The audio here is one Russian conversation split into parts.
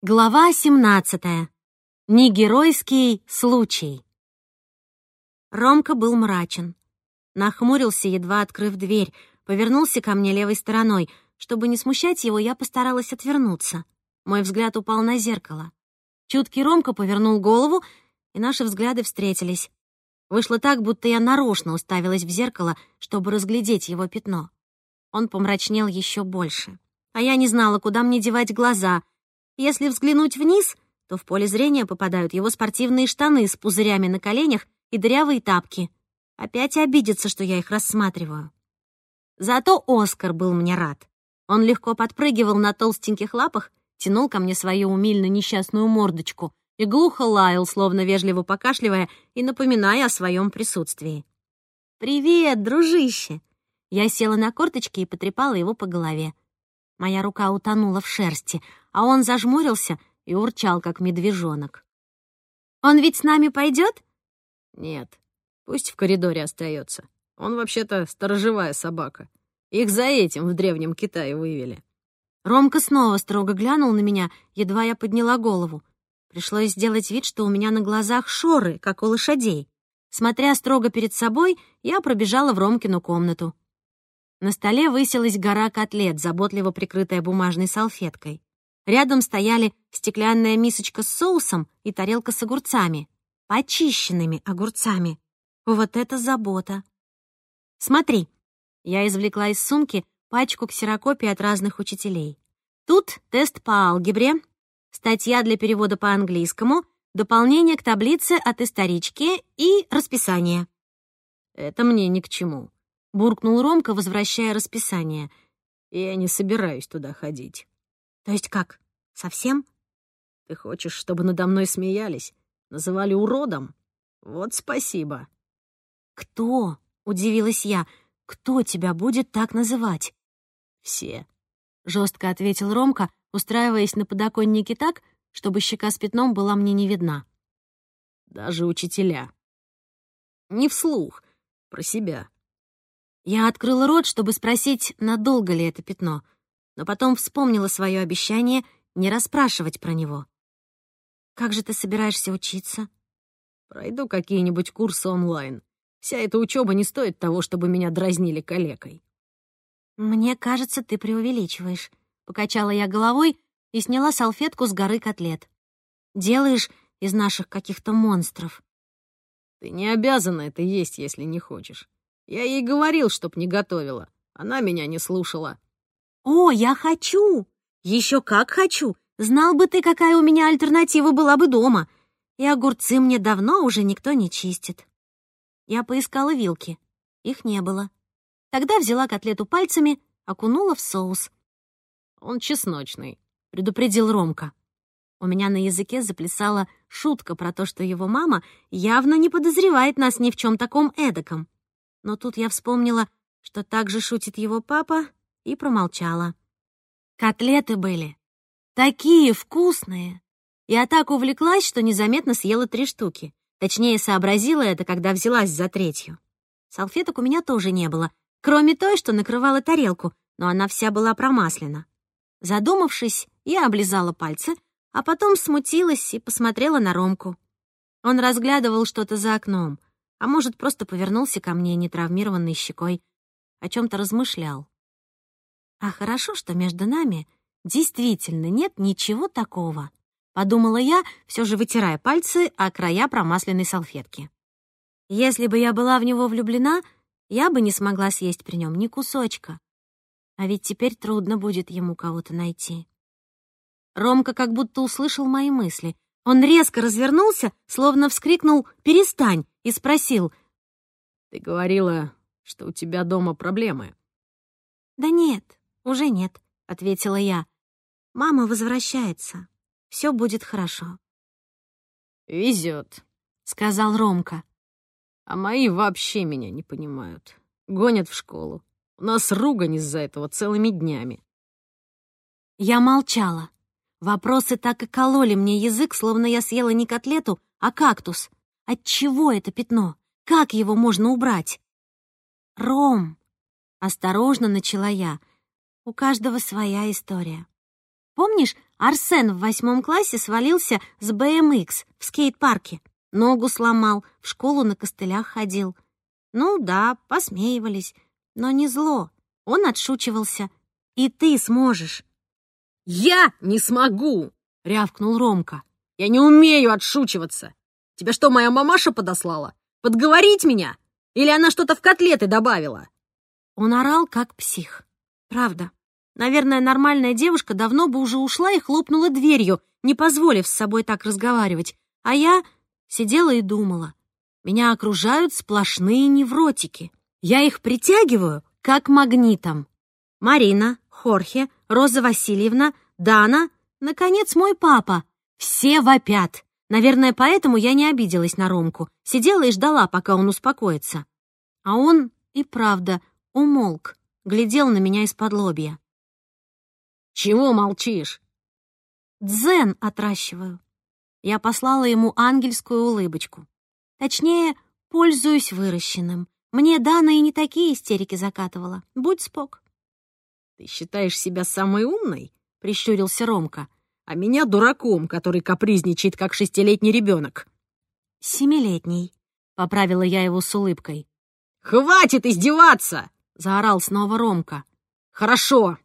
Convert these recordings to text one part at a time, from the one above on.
Глава 17. Негеройский случай. Ромка был мрачен. Нахмурился, едва открыв дверь, повернулся ко мне левой стороной. Чтобы не смущать его, я постаралась отвернуться. Мой взгляд упал на зеркало. Чуткий Ромка повернул голову, и наши взгляды встретились. Вышло так, будто я нарочно уставилась в зеркало, чтобы разглядеть его пятно. Он помрачнел еще больше. А я не знала, куда мне девать глаза — если взглянуть вниз, то в поле зрения попадают его спортивные штаны с пузырями на коленях и дырявые тапки. Опять обидится, что я их рассматриваю. Зато Оскар был мне рад. Он легко подпрыгивал на толстеньких лапах, тянул ко мне свою умильно несчастную мордочку и глухо лаял, словно вежливо покашливая и напоминая о своем присутствии. «Привет, дружище!» Я села на корточки и потрепала его по голове. Моя рука утонула в шерсти, а он зажмурился и урчал, как медвежонок. «Он ведь с нами пойдет? «Нет, пусть в коридоре остается. Он вообще-то сторожевая собака. Их за этим в Древнем Китае вывели». Ромка снова строго глянул на меня, едва я подняла голову. Пришлось сделать вид, что у меня на глазах шоры, как у лошадей. Смотря строго перед собой, я пробежала в Ромкину комнату. На столе высилась гора котлет, заботливо прикрытая бумажной салфеткой. Рядом стояли стеклянная мисочка с соусом и тарелка с огурцами. Почищенными огурцами. Вот это забота. Смотри. Я извлекла из сумки пачку ксерокопий от разных учителей. Тут тест по алгебре, статья для перевода по английскому, дополнение к таблице от исторички и расписание. Это мне ни к чему. — буркнул Ромка, возвращая расписание. «Я не собираюсь туда ходить». «То есть как? Совсем?» «Ты хочешь, чтобы надо мной смеялись? Называли уродом? Вот спасибо». «Кто?» — удивилась я. «Кто тебя будет так называть?» «Все», — жестко ответил Ромка, устраиваясь на подоконнике так, чтобы щека с пятном была мне не видна. «Даже учителя. Не вслух, про себя». Я открыла рот, чтобы спросить, надолго ли это пятно, но потом вспомнила свое обещание не расспрашивать про него. «Как же ты собираешься учиться?» «Пройду какие-нибудь курсы онлайн. Вся эта учеба не стоит того, чтобы меня дразнили калекой». «Мне кажется, ты преувеличиваешь», — покачала я головой и сняла салфетку с горы котлет. «Делаешь из наших каких-то монстров». «Ты не обязана это есть, если не хочешь. Я ей говорил, чтоб не готовила. Она меня не слушала. «О, я хочу! Еще как хочу! Знал бы ты, какая у меня альтернатива была бы дома. И огурцы мне давно уже никто не чистит». Я поискала вилки. Их не было. Тогда взяла котлету пальцами, окунула в соус. «Он чесночный», — предупредил Ромка. У меня на языке заплясала шутка про то, что его мама явно не подозревает нас ни в чем таком эдаком. Но тут я вспомнила, что так же шутит его папа, и промолчала. Котлеты были такие вкусные. Я так увлеклась, что незаметно съела три штуки. Точнее, сообразила это, когда взялась за третью. Салфеток у меня тоже не было, кроме той, что накрывала тарелку, но она вся была промаслена. Задумавшись, я облизала пальцы, а потом смутилась и посмотрела на Ромку. Он разглядывал что-то за окном — а может, просто повернулся ко мне нетравмированной щекой, о чем то размышлял. А хорошо, что между нами действительно нет ничего такого, подумала я, все же вытирая пальцы о края промасленной салфетки. Если бы я была в него влюблена, я бы не смогла съесть при нем ни кусочка. А ведь теперь трудно будет ему кого-то найти. Ромка как будто услышал мои мысли. Он резко развернулся, словно вскрикнул «Перестань!» и спросил. «Ты говорила, что у тебя дома проблемы?» «Да нет, уже нет», — ответила я. «Мама возвращается. Все будет хорошо». «Везет», — сказал Ромка. «А мои вообще меня не понимают. Гонят в школу. У нас ругань из-за этого целыми днями». Я молчала. Вопросы так и кололи мне язык, словно я съела не котлету, а кактус. От чего это пятно? Как его можно убрать? Ром, осторожно начала я. У каждого своя история. Помнишь, Арсен в восьмом классе свалился с BMX в скейт-парке. Ногу сломал, в школу на костылях ходил. Ну да, посмеивались, но не зло. Он отшучивался. И ты сможешь. «Я не смогу!» — рявкнул Ромка. «Я не умею отшучиваться. Тебя что, моя мамаша подослала? Подговорить меня? Или она что-то в котлеты добавила?» Он орал, как псих. Правда. Наверное, нормальная девушка давно бы уже ушла и хлопнула дверью, не позволив с собой так разговаривать. А я сидела и думала. Меня окружают сплошные невротики. Я их притягиваю, как магнитом. Марина, Хорхе, Роза Васильевна, Дана, наконец, мой папа. Все вопят. Наверное, поэтому я не обиделась на Ромку. Сидела и ждала, пока он успокоится. А он и правда умолк, глядел на меня из-под лобья. «Чего молчишь?» «Дзен отращиваю». Я послала ему ангельскую улыбочку. Точнее, пользуюсь выращенным. Мне Дана и не такие истерики закатывала. Будь спок. «Ты считаешь себя самой умной?» — прищурился Ромка. «А меня дураком, который капризничает, как шестилетний ребенок». «Семилетний», — поправила я его с улыбкой. «Хватит издеваться!» — заорал снова Ромка. «Хорошо,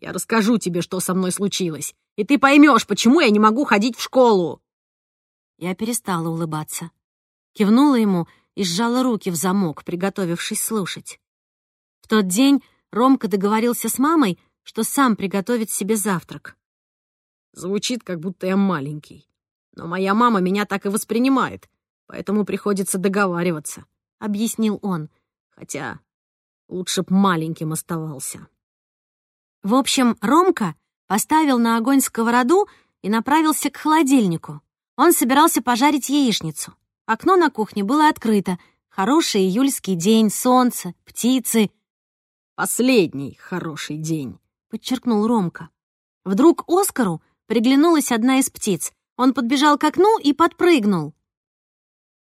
я расскажу тебе, что со мной случилось, и ты поймешь, почему я не могу ходить в школу!» Я перестала улыбаться. Кивнула ему и сжала руки в замок, приготовившись слушать. В тот день Ромка договорился с мамой, что сам приготовит себе завтрак. Звучит, как будто я маленький. Но моя мама меня так и воспринимает, поэтому приходится договариваться, — объяснил он. Хотя лучше б маленьким оставался. В общем, Ромка поставил на огонь сковороду и направился к холодильнику. Он собирался пожарить яичницу. Окно на кухне было открыто. Хороший июльский день, солнце, птицы. «Последний хороший день», — подчеркнул Ромка. Вдруг Оскару приглянулась одна из птиц. Он подбежал к окну и подпрыгнул.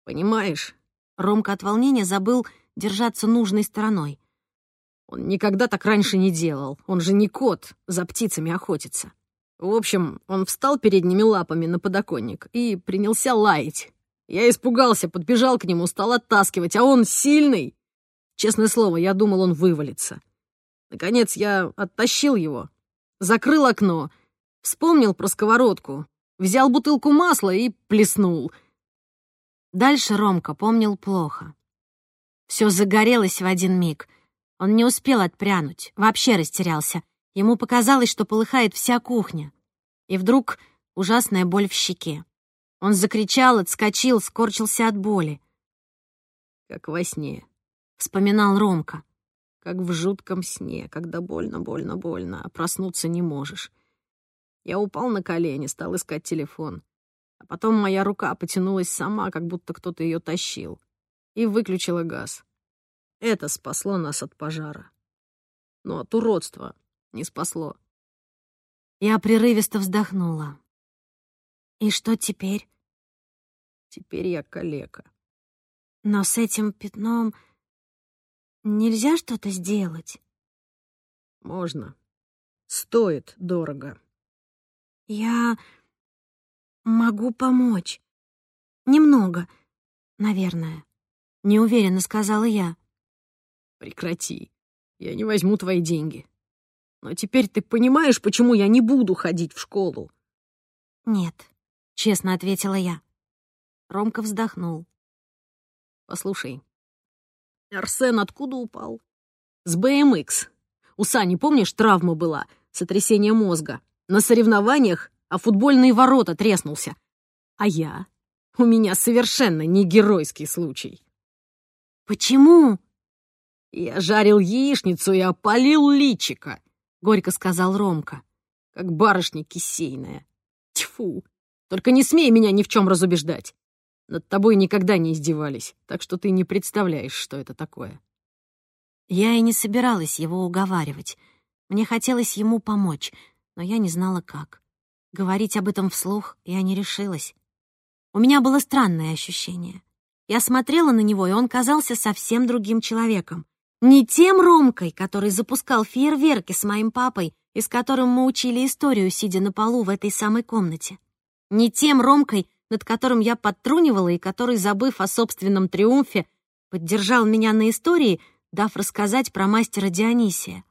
«Понимаешь...» Ромка от волнения забыл держаться нужной стороной. Он никогда так раньше не делал. Он же не кот, за птицами охотится. В общем, он встал передними лапами на подоконник и принялся лаять. Я испугался, подбежал к нему, стал оттаскивать, а он сильный. Честное слово, я думал, он вывалится. Наконец я оттащил его, закрыл окно, вспомнил про сковородку, взял бутылку масла и плеснул. Дальше Ромка помнил плохо. Все загорелось в один миг — он не успел отпрянуть, вообще растерялся. Ему показалось, что полыхает вся кухня. И вдруг ужасная боль в щеке. Он закричал, отскочил, скорчился от боли. «Как во сне», — вспоминал Ромка. «Как в жутком сне, когда больно, больно, больно, а проснуться не можешь». Я упал на колени, стал искать телефон. А потом моя рука потянулась сама, как будто кто-то ее тащил, и выключила газ. Это спасло нас от пожара. Но от уродства не спасло. Я прерывисто вздохнула. И что теперь? Теперь я калека. Но с этим пятном нельзя что-то сделать? Можно. Стоит дорого. Я могу помочь. Немного, наверное. Неуверенно сказала я. Прекрати. Я не возьму твои деньги. Но теперь ты понимаешь, почему я не буду ходить в школу? Нет, честно ответила я. Ромка вздохнул. Послушай, Арсен откуда упал? С БМХ. У Сани, помнишь, травма была, сотрясение мозга. На соревнованиях, а футбольные ворота треснулся. А я? У меня совершенно не геройский случай. Почему? «Я жарил яичницу и опалил личика», — горько сказал Ромка, как барышня кисейная. Тьфу! Только не смей меня ни в чем разубеждать. Над тобой никогда не издевались, так что ты не представляешь, что это такое. Я и не собиралась его уговаривать. Мне хотелось ему помочь, но я не знала, как. Говорить об этом вслух я не решилась. У меня было странное ощущение. Я смотрела на него, и он казался совсем другим человеком. Не тем Ромкой, который запускал фейерверки с моим папой и с которым мы учили историю, сидя на полу в этой самой комнате. Не тем Ромкой, над которым я подтрунивала и который, забыв о собственном триумфе, поддержал меня на истории, дав рассказать про мастера Дионисия.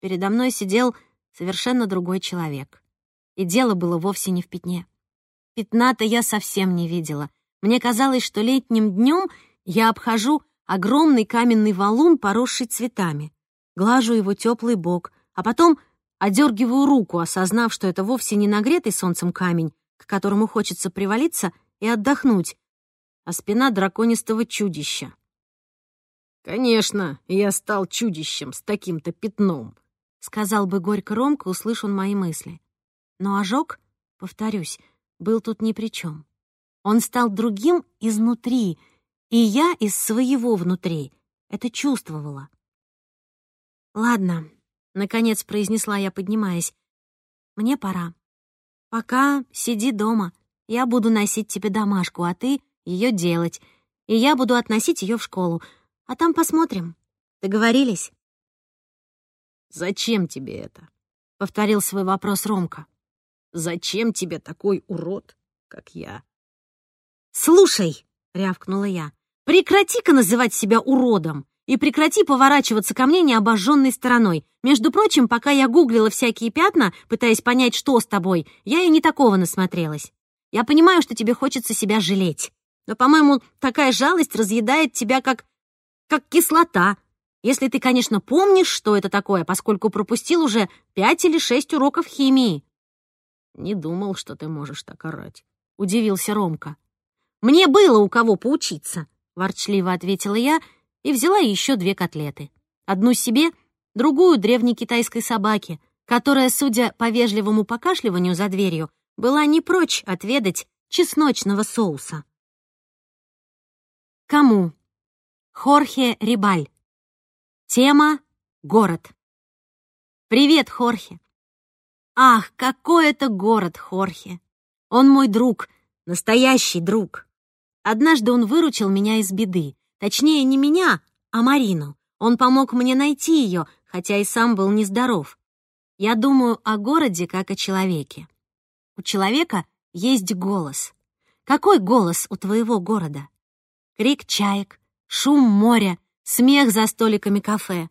Передо мной сидел совершенно другой человек. И дело было вовсе не в пятне. Пятна-то я совсем не видела. Мне казалось, что летним днем я обхожу огромный каменный валун, поросший цветами, глажу его теплый бок, а потом одергиваю руку, осознав, что это вовсе не нагретый солнцем камень, к которому хочется привалиться и отдохнуть, а спина драконистого чудища. «Конечно, я стал чудищем с таким-то пятном», — сказал бы горько Ромка, услышан мои мысли. Но ожог, повторюсь, был тут ни при чем. Он стал другим изнутри, и я из своего внутри это чувствовала. «Ладно», — наконец произнесла я, поднимаясь, — «мне пора. Пока сиди дома. Я буду носить тебе домашку, а ты ее делать. И я буду относить ее в школу. А там посмотрим. Договорились?» «Зачем тебе это?» — повторил свой вопрос Ромка. «Зачем тебе такой урод, как я?» «Слушай!» — рявкнула я. «Прекрати-ка называть себя уродом и прекрати поворачиваться ко мне необожженной стороной. Между прочим, пока я гуглила всякие пятна, пытаясь понять, что с тобой, я и не такого насмотрелась. Я понимаю, что тебе хочется себя жалеть. Но, по-моему, такая жалость разъедает тебя как... как кислота. Если ты, конечно, помнишь, что это такое, поскольку пропустил уже пять или шесть уроков химии. «Не думал, что ты можешь так орать», — удивился Ромка. «Мне было у кого поучиться», — ворчливо ответила я и взяла еще две котлеты. Одну себе, другую древней китайской собаке, которая, судя по вежливому покашливанию за дверью, была не прочь отведать чесночного соуса. Кому? Хорхе Рибаль. Тема — город. Привет, Хорхе. Ах, какой это город, Хорхе. Он мой друг, настоящий друг. Однажды он выручил меня из беды. Точнее, не меня, а Марину. Он помог мне найти ее, хотя и сам был нездоров. Я думаю о городе как о человеке. У человека есть голос. Какой голос у твоего города? Крик чаек, шум моря, смех за столиками кафе.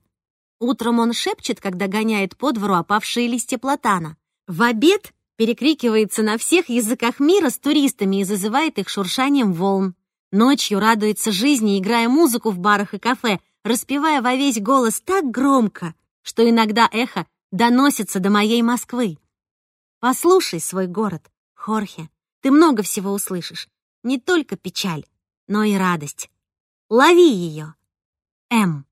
Утром он шепчет, когда гоняет по двору опавшие листья платана. В обед перекрикивается на всех языках мира с туристами и зазывает их шуршанием волн. Ночью радуется жизни, играя музыку в барах и кафе, распевая во весь голос так громко, что иногда эхо доносится до моей Москвы. Послушай свой город, Хорхе. Ты много всего услышишь. Не только печаль, но и радость. Лови ее. М.